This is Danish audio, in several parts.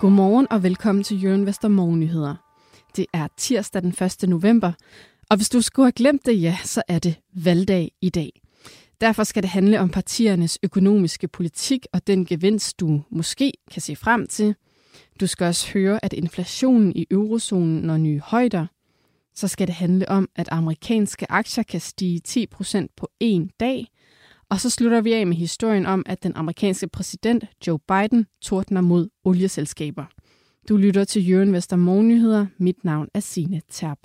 Godmorgen og velkommen til Jørgen Vester Morgennyheder. Det er tirsdag den 1. november, og hvis du skulle have glemt det, ja, så er det valgdag i dag. Derfor skal det handle om partiernes økonomiske politik og den gevinst, du måske kan se frem til. Du skal også høre, at inflationen i eurozonen når nye højder. Så skal det handle om, at amerikanske aktier kan stige 10% på én dag – og så slutter vi af med historien om, at den amerikanske præsident Joe Biden tordner mod olieselskaber. Du lytter til Jørgen Vester Morgennyheder. Mit navn er Sine Terp.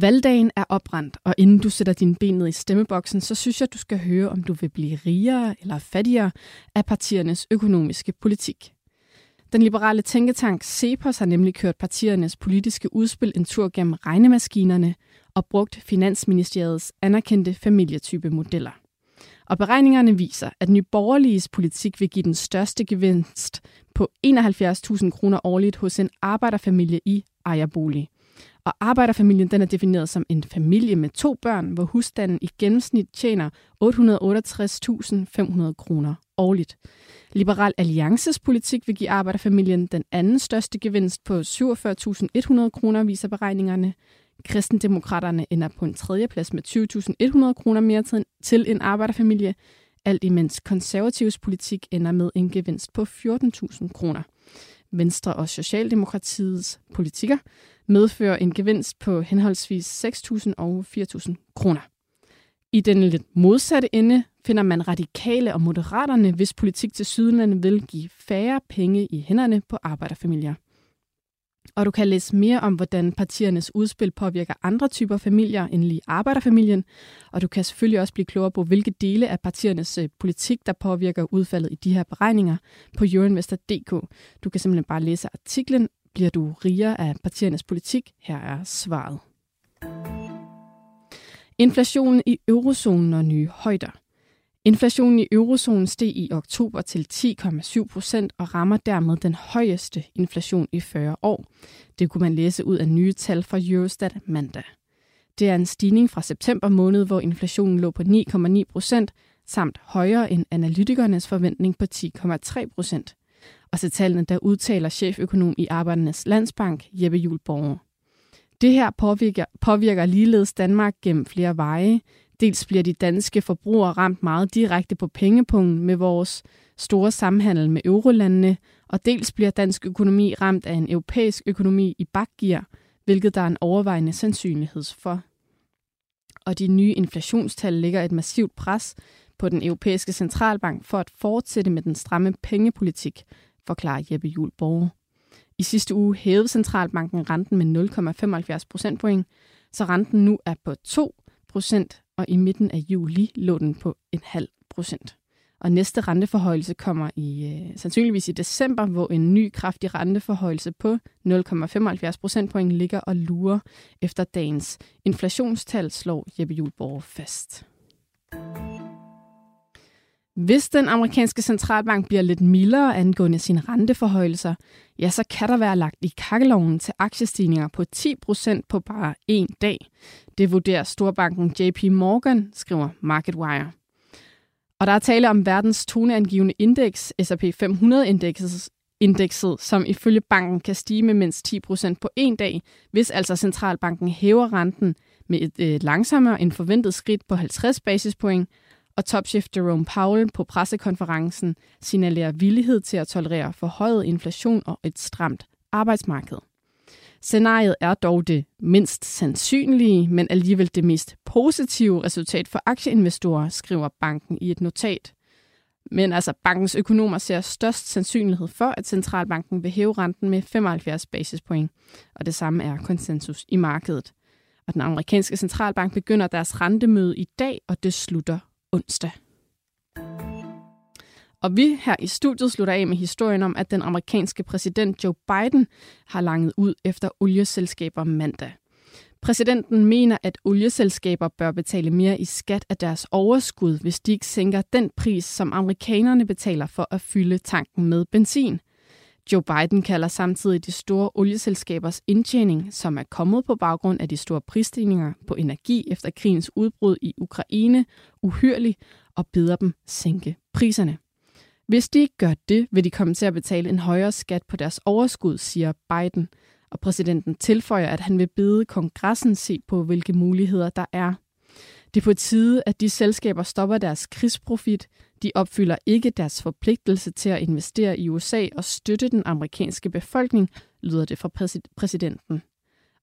Valgdagen er opbrændt, og inden du sætter dine ben ned i stemmeboksen, så synes jeg, du skal høre, om du vil blive rigere eller fattigere af partiernes økonomiske politik. Den liberale tænketank CEPOS har nemlig kørt partiernes politiske udspil en tur gennem regnemaskinerne og brugt Finansministeriets anerkendte familietype modeller. Og beregningerne viser, at Nye Borgerliges politik vil give den største gevinst på 71.000 kroner årligt hos en arbejderfamilie i ejerbolig. Og arbejderfamilien den er defineret som en familie med to børn, hvor husstanden i gennemsnit tjener 868.500 kroner årligt. Liberal Alliances politik vil give arbejderfamilien den anden største gevinst på 47.100 kroner, viser beregningerne. Kristendemokraterne ender på en tredje plads med 20.100 kroner mere til en arbejderfamilie, alt imens konservativs politik ender med en gevinst på 14.000 kroner. Venstre og Socialdemokratiets politikker medfører en gevinst på henholdsvis 6.000 og 4.000 kroner. I den lidt modsatte ende finder man radikale og moderaterne, hvis politik til Sydlandet vil give færre penge i hænderne på arbejderfamilier. Og du kan læse mere om, hvordan partiernes udspil påvirker andre typer familier end lige arbejderfamilien. Og du kan selvfølgelig også blive klogere på, hvilke dele af partiernes øh, politik, der påvirker udfaldet i de her beregninger på euroinvestor.dk. Du kan simpelthen bare læse artiklen. Bliver du rigere af partiernes politik? Her er svaret. Inflationen i eurozonen og nye højder. Inflationen i eurozonen steg i oktober til 10,7 procent og rammer dermed den højeste inflation i 40 år. Det kunne man læse ud af nye tal fra Eurostat mandag. Det er en stigning fra september måned, hvor inflationen lå på 9,9 procent, samt højere end analytikernes forventning på 10,3 procent. Og til tallene, der udtaler cheføkonom i Arbejdernes Landsbank, Jeppe Juhl Borger. Det her påvirker, påvirker ligeledes Danmark gennem flere veje. Dels bliver de danske forbrugere ramt meget direkte på pengepungen med vores store samhandel med eurolandene, og dels bliver dansk økonomi ramt af en europæisk økonomi i bakgear, hvilket der er en overvejende sandsynlighed for. Og de nye inflationstal lægger et massivt pres på den europæiske centralbank for at fortsætte med den stramme pengepolitik, forklarer Jeppe Juhl Borge. I sidste uge hævede centralbanken renten med 0,75 procentpoint, så renten nu er på 2 procent, og i midten af juli lå den på en halv procent. Og næste renteforhøjelse kommer i øh, sandsynligvis i december, hvor en ny kraftig renteforhøjelse på 0,75 procentpoint ligger og lurer efter dagens inflationstal, slår Jeppe Julborg fast. Hvis den amerikanske centralbank bliver lidt mildere angående sine renteforhøjelser, ja, så kan der være lagt i kakkeloven til aktiestigninger på 10% på bare én dag. Det vurderer storbanken JP Morgan, skriver MarketWire. Og der er tale om verdens toneangivende indeks, S&P 500-indekset, indekset, som ifølge banken kan stige med mindst 10% på en dag, hvis altså centralbanken hæver renten med et øh, langsommere end forventet skridt på 50 basispoint, og topchef Jerome Powell på pressekonferencen signalerer villighed til at tolerere forhøjet inflation og et stramt arbejdsmarked. Scenariet er dog det mindst sandsynlige, men alligevel det mest positive resultat for aktieinvestorer, skriver banken i et notat. Men altså, bankens økonomer ser størst sandsynlighed for, at centralbanken vil hæve renten med 75 basispoint, og det samme er konsensus i markedet. Og den amerikanske centralbank begynder deres rentemøde i dag, og det slutter onsdag. Og vi her i studiet slutter af med historien om, at den amerikanske præsident Joe Biden har langet ud efter olieselskaber mandag. Præsidenten mener, at olieselskaber bør betale mere i skat af deres overskud, hvis de ikke sænker den pris, som amerikanerne betaler for at fylde tanken med benzin. Joe Biden kalder samtidig de store olieselskabers indtjening, som er kommet på baggrund af de store prisstigninger på energi efter krigens udbrud i Ukraine, uhyrlig og beder dem sænke priserne. Hvis de ikke gør det, vil de komme til at betale en højere skat på deres overskud, siger Biden. Og præsidenten tilføjer, at han vil bede kongressen se på, hvilke muligheder der er. Det er på tide, at de selskaber stopper deres krigsprofit. De opfylder ikke deres forpligtelse til at investere i USA og støtte den amerikanske befolkning, lyder det fra præsidenten.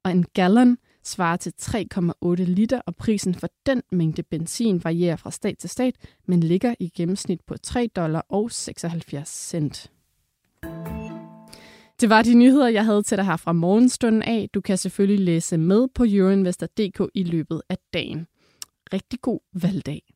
Og en gallon svarer til 3,8 liter, og prisen for den mængde benzin varierer fra stat til stat, men ligger i gennemsnit på 3 dollar og 76 cent. Det var de nyheder, jeg havde til dig her fra morgenstunden af. Du kan selvfølgelig læse med på euroinvestor.dk i løbet af dagen. Rigtig god valgdag.